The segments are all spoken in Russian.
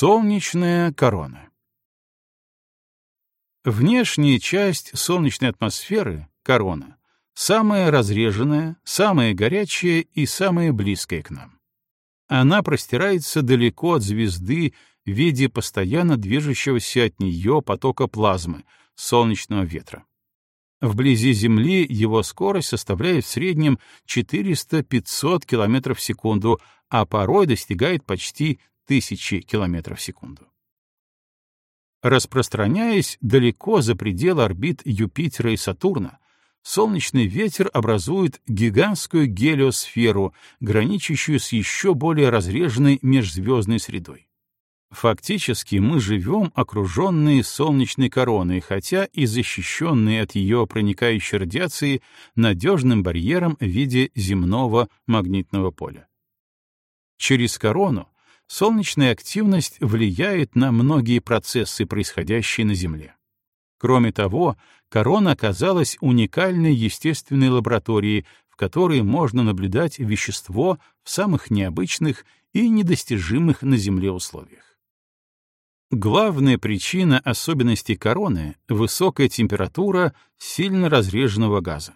Солнечная корона Внешняя часть солнечной атмосферы, корона, самая разреженная, самая горячая и самая близкая к нам. Она простирается далеко от звезды в виде постоянно движущегося от нее потока плазмы, солнечного ветра. Вблизи Земли его скорость составляет в среднем 400-500 км в секунду, а порой достигает почти 1000 км в секунду. Распространяясь далеко за пределы орбит Юпитера и Сатурна, солнечный ветер образует гигантскую гелиосферу, граничащую с еще более разреженной межзвездной средой. Фактически мы живем окруженные солнечной короной, хотя и защищенные от ее проникающей радиации надежным барьером в виде земного магнитного поля. Через корону солнечная активность влияет на многие процессы, происходящие на Земле. Кроме того, корона оказалась уникальной естественной лабораторией, в которой можно наблюдать вещество в самых необычных и недостижимых на Земле условиях. Главная причина особенностей короны — высокая температура сильно разреженного газа.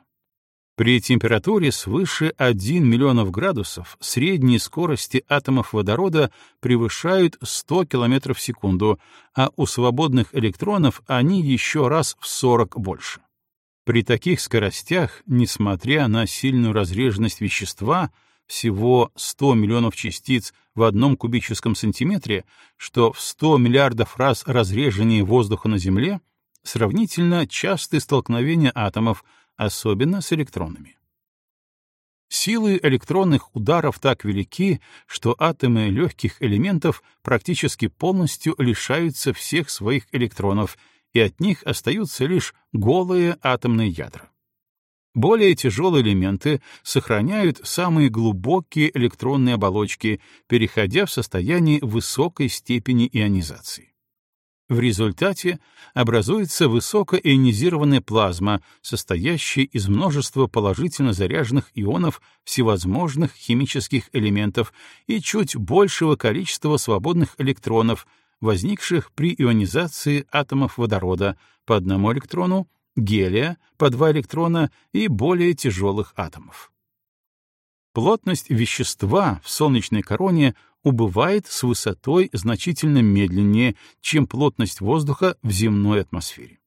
При температуре свыше 1 миллионов градусов средние скорости атомов водорода превышают 100 км в секунду, а у свободных электронов они еще раз в 40 больше. При таких скоростях, несмотря на сильную разреженность вещества, всего 100 миллионов частиц в одном кубическом сантиметре, что в 100 миллиардов раз разреженнее воздуха на Земле, сравнительно частые столкновения атомов, особенно с электронами. Силы электронных ударов так велики, что атомы легких элементов практически полностью лишаются всех своих электронов, и от них остаются лишь голые атомные ядра. Более тяжелые элементы сохраняют самые глубокие электронные оболочки, переходя в состояние высокой степени ионизации. В результате образуется высокоионизированная плазма, состоящая из множества положительно заряженных ионов всевозможных химических элементов и чуть большего количества свободных электронов, возникших при ионизации атомов водорода по одному электрону гелия по два электрона и более тяжелых атомов. Плотность вещества в солнечной короне убывает с высотой значительно медленнее, чем плотность воздуха в земной атмосфере.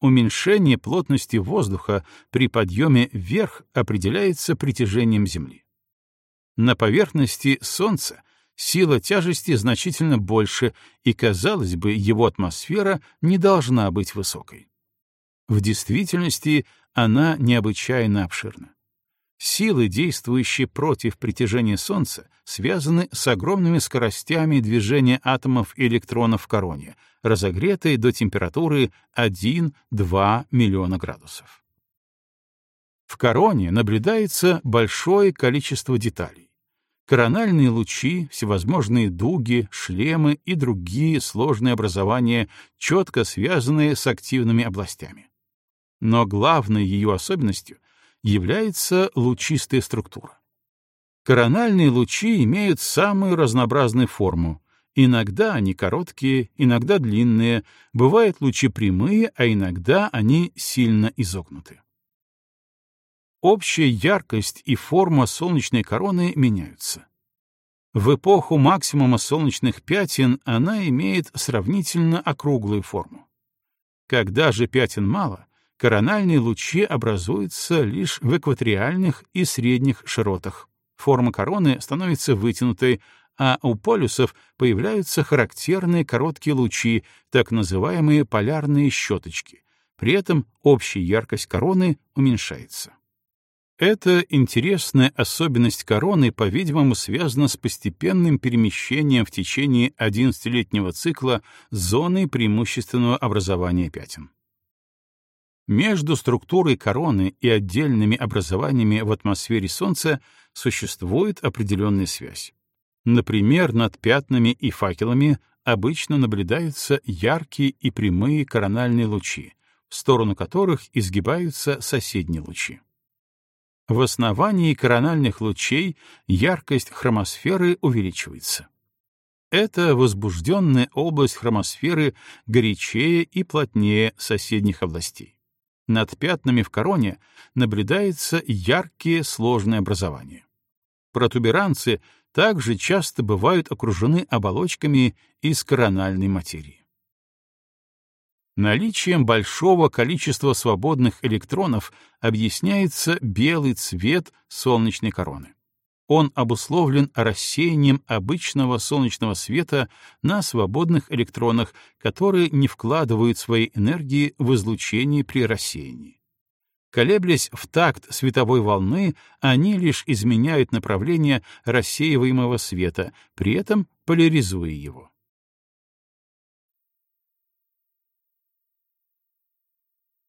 Уменьшение плотности воздуха при подъеме вверх определяется притяжением Земли. На поверхности Солнца сила тяжести значительно больше, и, казалось бы, его атмосфера не должна быть высокой. В действительности она необычайно обширна. Силы, действующие против притяжения Солнца, связаны с огромными скоростями движения атомов и электронов в короне, разогретой до температуры 1-2 миллиона градусов. В короне наблюдается большое количество деталей. Корональные лучи, всевозможные дуги, шлемы и другие сложные образования, четко связанные с активными областями. Но главной ее особенностью является лучистая структура. Корональные лучи имеют самую разнообразную форму. Иногда они короткие, иногда длинные, бывают лучи прямые, а иногда они сильно изогнуты. Общая яркость и форма солнечной короны меняются. В эпоху максимума солнечных пятен она имеет сравнительно округлую форму. Когда же пятен мало, корональные лучи образуются лишь в экваториальных и средних широтах. Форма короны становится вытянутой, а у полюсов появляются характерные короткие лучи, так называемые полярные щеточки. При этом общая яркость короны уменьшается. Эта интересная особенность короны, по-видимому, связана с постепенным перемещением в течение 11-летнего цикла зоны преимущественного образования пятен. Между структурой короны и отдельными образованиями в атмосфере Солнца существует определенная связь. Например, над пятнами и факелами обычно наблюдаются яркие и прямые корональные лучи, в сторону которых изгибаются соседние лучи. В основании корональных лучей яркость хромосферы увеличивается. Эта возбужденная область хромосферы горячее и плотнее соседних областей. Над пятнами в короне наблюдается яркие сложные образования. Протуберанцы также часто бывают окружены оболочками из корональной материи. Наличием большого количества свободных электронов объясняется белый цвет солнечной короны. Он обусловлен рассеянием обычного солнечного света на свободных электронах, которые не вкладывают своей энергии в излучение при рассеянии. Колеблясь в такт световой волны, они лишь изменяют направление рассеиваемого света, при этом поляризуя его.